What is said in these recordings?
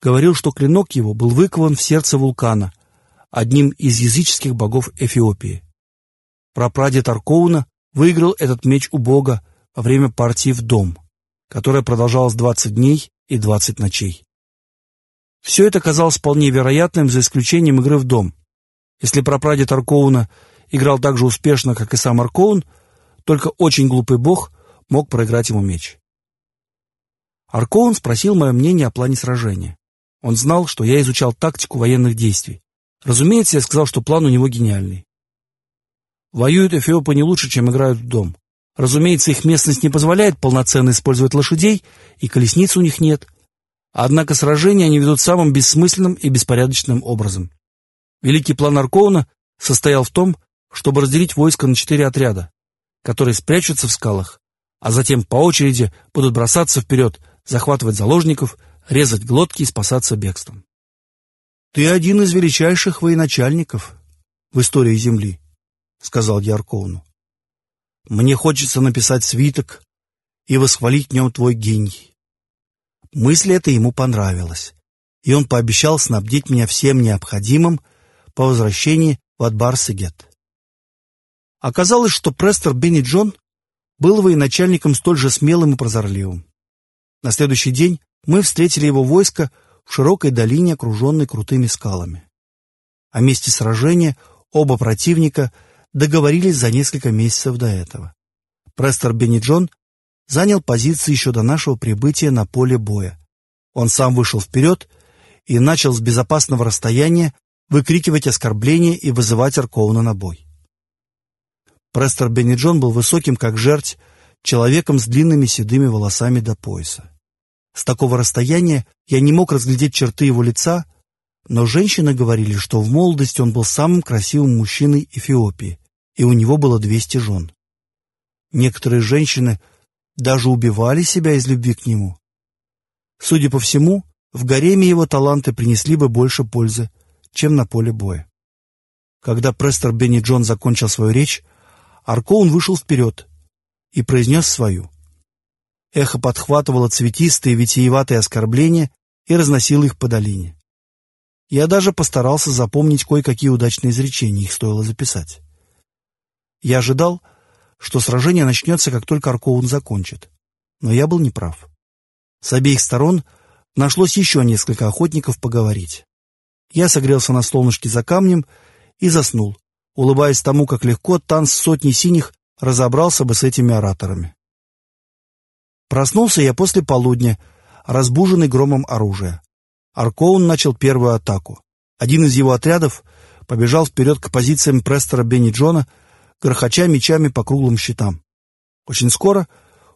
говорил, что клинок его был выкован в сердце вулкана, одним из языческих богов Эфиопии. Прапрадед Аркоуна выиграл этот меч у бога во время партии в дом, которая продолжалась 20 дней и 20 ночей. Все это казалось вполне вероятным, за исключением игры в дом. Если прапрадед Аркоуна играл так же успешно, как и сам Аркоун, только очень глупый бог мог проиграть ему меч. Аркоун спросил мое мнение о плане сражения. Он знал, что я изучал тактику военных действий. Разумеется, я сказал, что план у него гениальный. Воюют эфиопы не лучше, чем играют в дом. Разумеется, их местность не позволяет полноценно использовать лошадей, и колесниц у них нет. Однако сражения они ведут самым бессмысленным и беспорядочным образом. Великий план Аркоуна состоял в том, чтобы разделить войско на четыре отряда, которые спрячутся в скалах, а затем по очереди будут бросаться вперед, захватывать заложников, резать глотки и спасаться бегством. «Ты один из величайших военачальников в истории Земли», — сказал я. «Мне хочется написать свиток и восхвалить в нем твой гений». Мысль эта ему понравилась, и он пообещал снабдить меня всем необходимым по возвращении в Адбар-Сегет. Оказалось, что Престер Бенни Джон был военачальником столь же смелым и прозорливым. На следующий день мы встретили его войско в широкой долине, окруженной крутыми скалами. О месте сражения оба противника договорились за несколько месяцев до этого. Престер Бенни Джон занял позиции еще до нашего прибытия на поле боя. Он сам вышел вперед и начал с безопасного расстояния выкрикивать оскорбления и вызывать Аркоуна на бой. Престер Бенниджон был высоким, как жерть, человеком с длинными седыми волосами до пояса. С такого расстояния я не мог разглядеть черты его лица, но женщины говорили, что в молодости он был самым красивым мужчиной Эфиопии, и у него было 200 жен. Некоторые женщины даже убивали себя из любви к нему. Судя по всему, в гареме его таланты принесли бы больше пользы, чем на поле боя. Когда Престер Бенни Джон закончил свою речь, Аркоун вышел вперед и произнес свою. Эхо подхватывало цветистые витиеватые оскорбления и разносило их по долине. Я даже постарался запомнить кое-какие удачные изречения, их стоило записать. Я ожидал, что сражение начнется, как только Аркоун закончит, но я был неправ. С обеих сторон нашлось еще несколько охотников поговорить. Я согрелся на солнышке за камнем и заснул, улыбаясь тому, как легко танц сотни синих разобрался бы с этими ораторами. Проснулся я после полудня, разбуженный громом оружия. Аркоун начал первую атаку. Один из его отрядов побежал вперед к позициям Престора Бенни Джона, грохоча мечами по круглым щитам. Очень скоро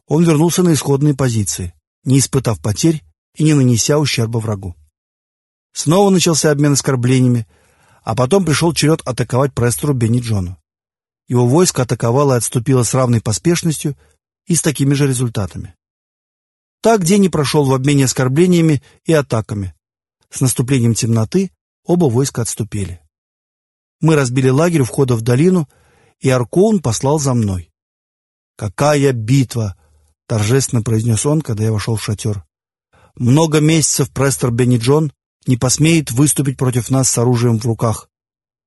он вернулся на исходные позиции, не испытав потерь и не нанеся ущерба врагу. Снова начался обмен оскорблениями, а потом пришел черед атаковать Престеру Бенни Джону. Его войско атаковало и отступило с равной поспешностью и с такими же результатами. Так день не прошел в обмене оскорблениями и атаками. С наступлением темноты оба войска отступили. Мы разбили лагерь у входа в долину, и Аркоун послал за мной. «Какая битва!» — торжественно произнес он, когда я вошел в шатер. «Много месяцев Престер Бенни не посмеет выступить против нас с оружием в руках.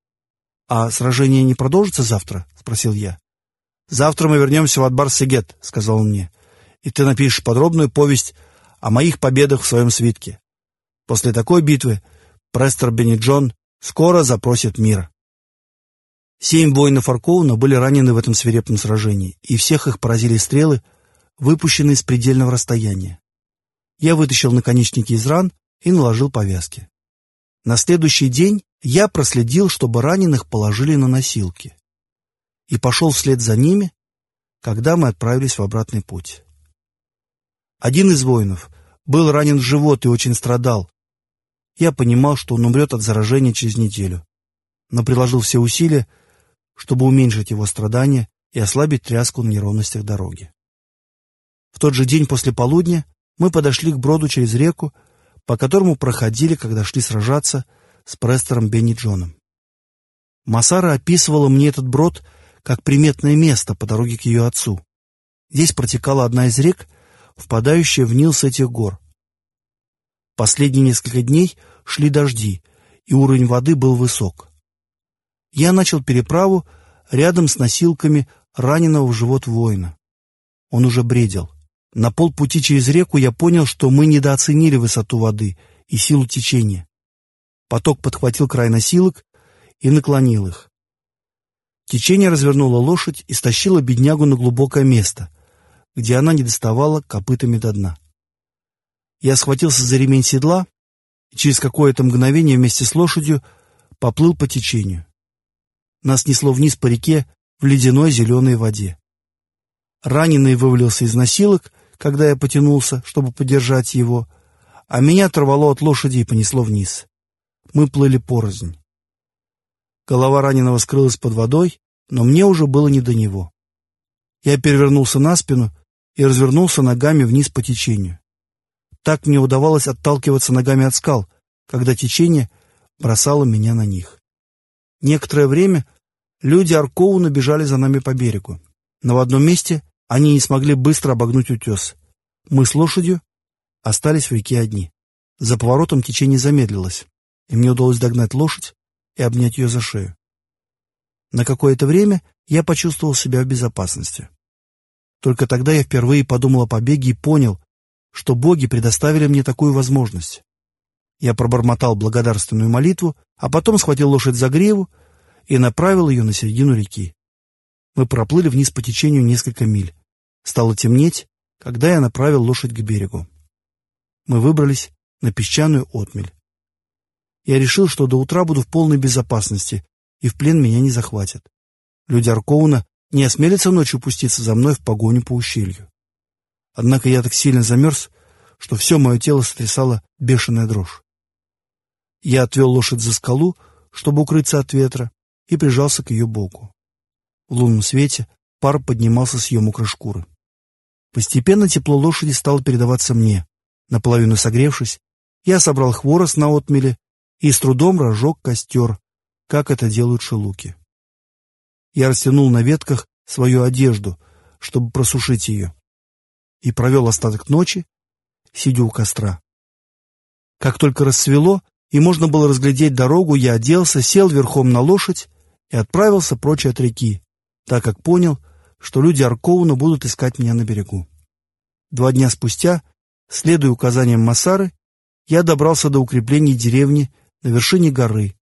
— А сражение не продолжится завтра? — спросил я. — Завтра мы вернемся в Адбар-Сегет, — сказал он мне, — и ты напишешь подробную повесть о моих победах в своем свитке. После такой битвы Престер Бенниджон скоро запросит мир. Семь воинов Аркоуна были ранены в этом свирепом сражении, и всех их поразили стрелы, выпущенные с предельного расстояния. Я вытащил наконечники из ран и наложил повязки. На следующий день я проследил, чтобы раненых положили на носилки, и пошел вслед за ними, когда мы отправились в обратный путь. Один из воинов был ранен в живот и очень страдал. Я понимал, что он умрет от заражения через неделю, но приложил все усилия, чтобы уменьшить его страдания и ослабить тряску на неровностях дороги. В тот же день после полудня мы подошли к броду через реку, по которому проходили, когда шли сражаться с Престером Бенни Джоном. Масара описывала мне этот брод как приметное место по дороге к ее отцу. Здесь протекала одна из рек, впадающая в Нил с этих гор. Последние несколько дней шли дожди, и уровень воды был высок. Я начал переправу рядом с носилками раненого в живот воина. Он уже бредил. На полпути через реку я понял, что мы недооценили высоту воды и силу течения. Поток подхватил край носилок и наклонил их. Течение развернуло лошадь и стащило беднягу на глубокое место, где она не доставала копытами до дна. Я схватился за ремень седла и через какое-то мгновение вместе с лошадью поплыл по течению. Нас несло вниз по реке в ледяной зеленой воде. Раненый вывалился из носилок, когда я потянулся, чтобы подержать его, а меня оторвало от лошади и понесло вниз. Мы плыли порознь. Голова раненого скрылась под водой, но мне уже было не до него. Я перевернулся на спину и развернулся ногами вниз по течению. Так мне удавалось отталкиваться ногами от скал, когда течение бросало меня на них. Некоторое время люди Аркоуна бежали за нами по берегу, но в одном месте они не смогли быстро обогнуть утес. Мы с лошадью остались в реке одни. За поворотом течение замедлилось, и мне удалось догнать лошадь и обнять ее за шею. На какое-то время я почувствовал себя в безопасности. Только тогда я впервые подумал о побеге и понял, что боги предоставили мне такую возможность. Я пробормотал благодарственную молитву, а потом схватил лошадь за гриву и направил ее на середину реки. Мы проплыли вниз по течению несколько миль. Стало темнеть, когда я направил лошадь к берегу. Мы выбрались на песчаную отмель. Я решил, что до утра буду в полной безопасности, и в плен меня не захватят. Люди Аркоуна не осмелятся ночью пуститься за мной в погоню по ущелью. Однако я так сильно замерз, что все мое тело сотрясало бешеная дрожь. Я отвел лошадь за скалу, чтобы укрыться от ветра, и прижался к ее боку. В лунном свете пар поднимался с ее мокрой шкуры. Постепенно тепло лошади стало передаваться мне. Наполовину согревшись, я собрал хворост на отмеле и с трудом разжег костер, как это делают шелуки. Я растянул на ветках свою одежду, чтобы просушить ее, и провел остаток ночи, сидя у костра. Как только рассвело, и можно было разглядеть дорогу, я оделся, сел верхом на лошадь и отправился прочь от реки, так как понял, что люди Аркована будут искать меня на берегу. Два дня спустя, следуя указаниям Масары, я добрался до укреплений деревни на вершине горы,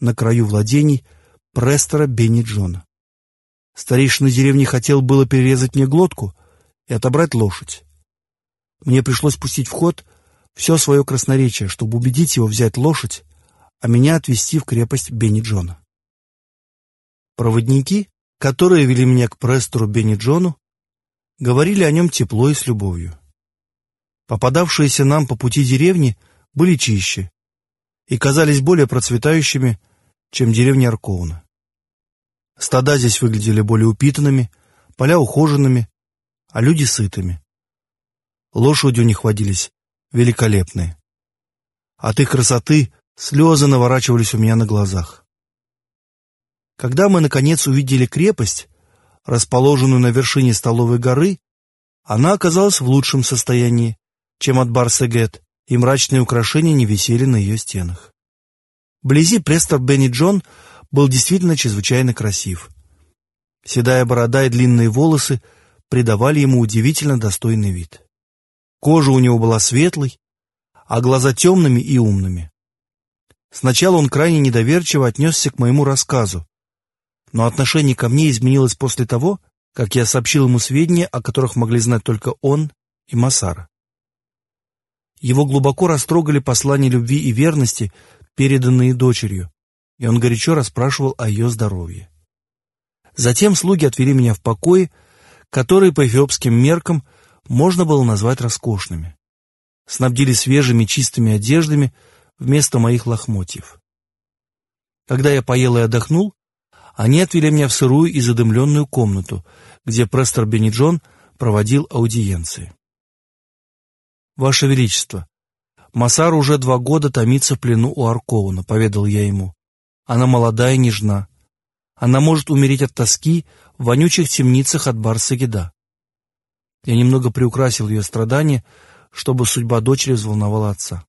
на краю владений Престора Бенни Джона. Старейшина деревни хотел было перерезать мне глотку и отобрать лошадь. Мне пришлось пустить в ход все свое красноречие, чтобы убедить его взять лошадь, а меня отвезти в крепость Бенни Джона. Проводники, которые вели меня к Престору Бенни Джону, говорили о нем тепло и с любовью. Попадавшиеся нам по пути деревни были чище и казались более процветающими, чем деревня Арковна. Стада здесь выглядели более упитанными, поля ухоженными, а люди сытыми. Лошади у них водились великолепные. От их красоты слезы наворачивались у меня на глазах. Когда мы, наконец, увидели крепость, расположенную на вершине столовой горы, она оказалась в лучшем состоянии, чем от Барсегет, и мрачные украшения не висели на ее стенах. Вблизи Престор Бенни Джон был действительно чрезвычайно красив. Седая борода и длинные волосы придавали ему удивительно достойный вид. Кожа у него была светлой, а глаза темными и умными. Сначала он крайне недоверчиво отнесся к моему рассказу, но отношение ко мне изменилось после того, как я сообщил ему сведения, о которых могли знать только он и Масара. Его глубоко растрогали послания любви и верности, переданные дочерью, и он горячо расспрашивал о ее здоровье. Затем слуги отвели меня в покои, которые по эфиопским меркам можно было назвать роскошными. Снабдили свежими чистыми одеждами вместо моих лохмотьев. Когда я поел и отдохнул, они отвели меня в сырую и задымленную комнату, где Престор Бенниджон проводил аудиенции. «Ваше Величество, Масар уже два года томится в плену у Аркована», — поведал я ему. «Она молодая и нежна. Она может умереть от тоски в вонючих темницах от Барсагида». Я немного приукрасил ее страдания, чтобы судьба дочери взволновала отца.